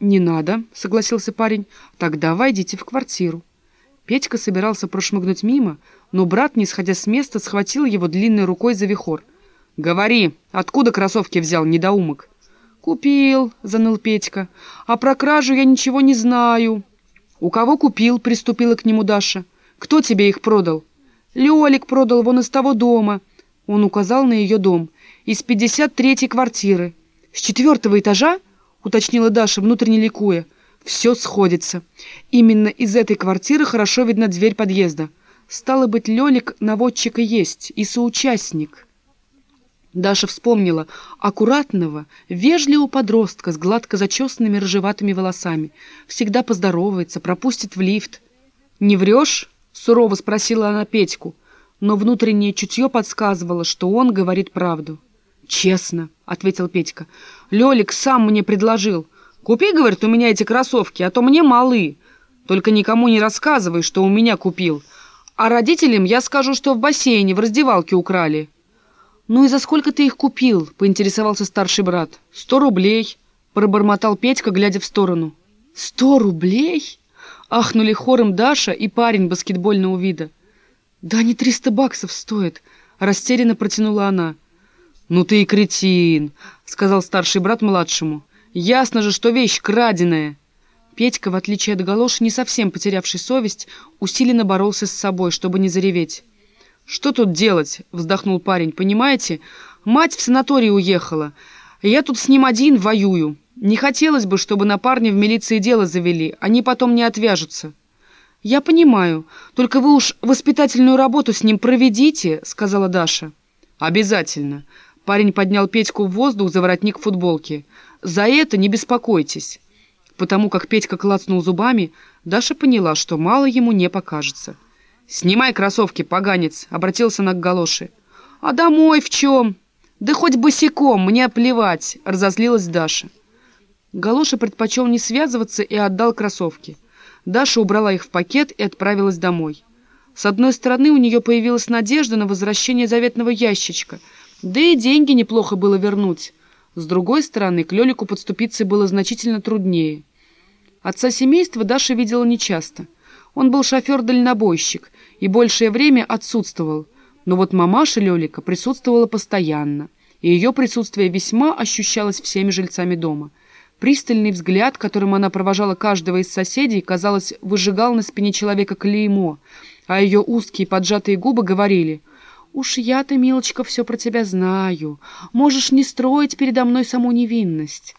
«Не надо», — согласился парень. «Тогда войдите в квартиру». Петька собирался прошмыгнуть мимо, но брат, не сходя с места, схватил его длинной рукой за вихор. «Говори, откуда кроссовки взял, недоумок?» «Купил», — заныл Петька. «А про кражу я ничего не знаю». «У кого купил?» — приступила к нему Даша. «Кто тебе их продал?» «Лёлик продал вон из того дома». Он указал на ее дом. «Из пятьдесят третьей квартиры». «С четвертого этажа?» — уточнила Даша, внутренне ликуя. Все сходится. Именно из этой квартиры хорошо видна дверь подъезда. Стало быть, Лёлик наводчика есть и соучастник. Даша вспомнила аккуратного, вежливого подростка с гладко зачесанными рыжеватыми волосами. Всегда поздоровается, пропустит в лифт. «Не врешь?» — сурово спросила она Петьку, но внутреннее чутье подсказывало, что он говорит правду. «Честно», — ответил Петька. «Лёлик сам мне предложил». Купи, говорит, у меня эти кроссовки, а то мне малы. Только никому не рассказывай, что у меня купил. А родителям я скажу, что в бассейне, в раздевалке украли. Ну и за сколько ты их купил? Поинтересовался старший брат. Сто рублей, пробормотал Петька, глядя в сторону. Сто рублей? Ахнули хором Даша и парень баскетбольного вида. Да они триста баксов стоят, растерянно протянула она. «Ну ты и кретин», — сказал старший брат младшему. Ясно же, что вещь краденая. Петька, в отличие от галоши, не совсем потерявший совесть, усиленно боролся с собой, чтобы не зареветь. «Что тут делать?» — вздохнул парень. «Понимаете, мать в санаторий уехала. Я тут с ним один воюю. Не хотелось бы, чтобы на парня в милиции дело завели. Они потом не отвяжутся». «Я понимаю. Только вы уж воспитательную работу с ним проведите», — сказала Даша. «Обязательно». Парень поднял Петьку в воздух за воротник футболки. За это не беспокойтесь. Потому как Петька клацнул зубами, Даша поняла, что мало ему не покажется. «Снимай кроссовки, поганец!» — обратился она к галоши. «А домой в чем?» «Да хоть босиком, мне плевать!» — разозлилась Даша. Галоша предпочел не связываться и отдал кроссовки. Даша убрала их в пакет и отправилась домой. С одной стороны, у нее появилась надежда на возвращение заветного ящичка, да и деньги неплохо было вернуть. С другой стороны, к Лелику подступиться было значительно труднее. Отца семейства Даша видела нечасто. Он был шофер-дальнобойщик и большее время отсутствовал. Но вот мамаша Лелика присутствовала постоянно, и ее присутствие весьма ощущалось всеми жильцами дома. Пристальный взгляд, которым она провожала каждого из соседей, казалось, выжигал на спине человека клеймо, а ее узкие поджатые губы говорили — «Уж я-то, милочка, все про тебя знаю. Можешь не строить передо мной саму невинность».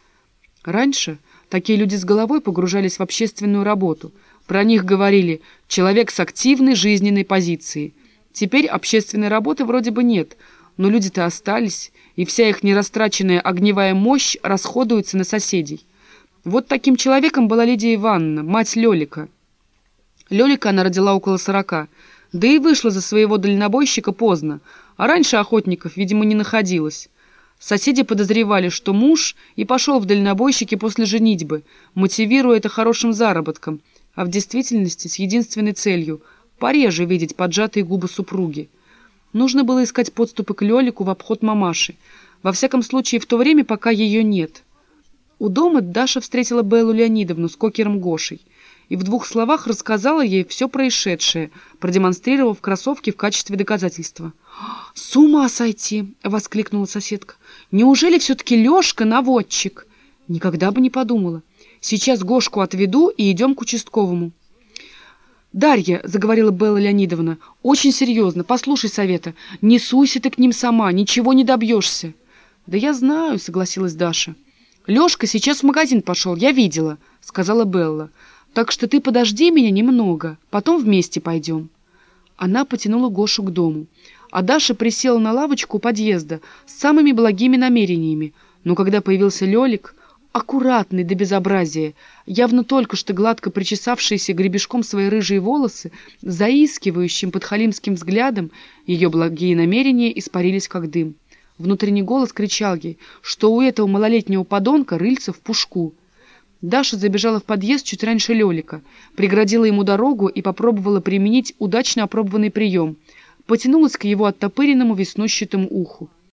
Раньше такие люди с головой погружались в общественную работу. Про них говорили «человек с активной жизненной позицией». Теперь общественной работы вроде бы нет, но люди-то остались, и вся их нерастраченная огневая мощь расходуется на соседей. Вот таким человеком была Лидия Ивановна, мать Лелика. Лелика она родила около сорока – да и вышла за своего дальнобойщика поздно, а раньше охотников, видимо, не находилось. Соседи подозревали, что муж и пошел в дальнобойщики после женитьбы, мотивируя это хорошим заработком, а в действительности с единственной целью – пореже видеть поджатые губы супруги. Нужно было искать подступы к Лелику в обход мамаши, во всяком случае в то время, пока ее нет. У дома Даша встретила Беллу Леонидовну с кокером Гошей и в двух словах рассказала ей все происшедшее, продемонстрировав кроссовки в качестве доказательства. «С ума сойти!» — воскликнула соседка. «Неужели все-таки Лешка наводчик?» «Никогда бы не подумала. Сейчас Гошку отведу и идем к участковому». «Дарья», — заговорила Белла Леонидовна, — «очень серьезно, послушай совета. Не суйся ты к ним сама, ничего не добьешься». «Да я знаю», — согласилась Даша. «Лешка сейчас в магазин пошел, я видела», — сказала Белла. Так что ты подожди меня немного, потом вместе пойдем». Она потянула Гошу к дому, а Даша присела на лавочку у подъезда с самыми благими намерениями, но когда появился Лелик, аккуратный до безобразия, явно только что гладко причесавшийся гребешком свои рыжие волосы, заискивающим подхалимским взглядом, ее благие намерения испарились как дым. Внутренний голос кричал ей, что у этого малолетнего подонка рыльца в пушку — Даша забежала в подъезд чуть раньше Лелика, преградила ему дорогу и попробовала применить удачно опробованный прием. Потянулась к его оттопыренному веснущатому уху.